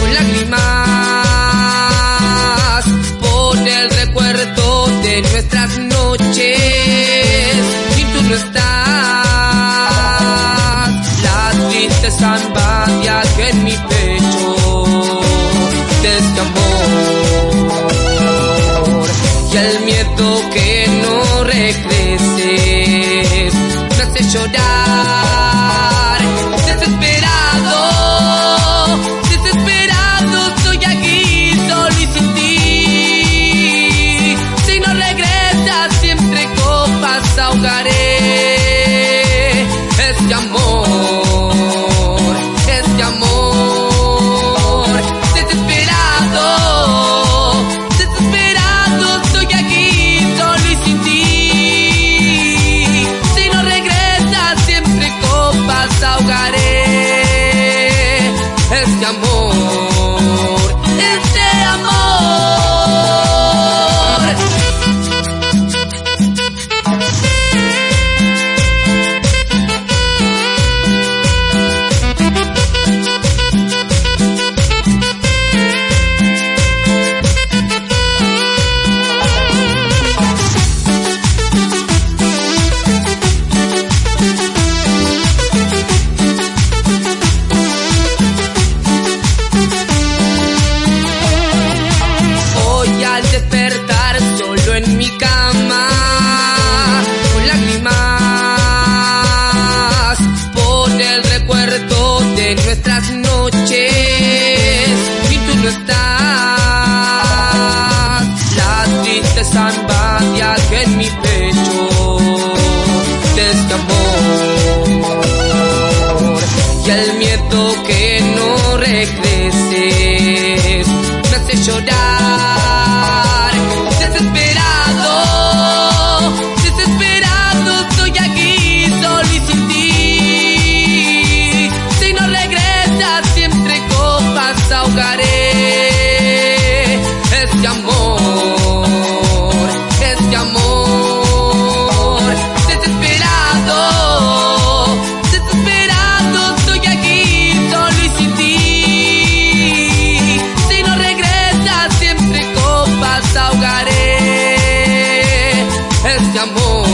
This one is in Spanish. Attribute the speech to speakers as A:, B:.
A: con lágrimas por el recuerdo de nuestras noches. Si tú no estás, la tristeza invade que en mi pecho de este amor y el miedo que no regreses me hace llorar. tocaré. mucho de este amor y al miedo que no regrese. este amor.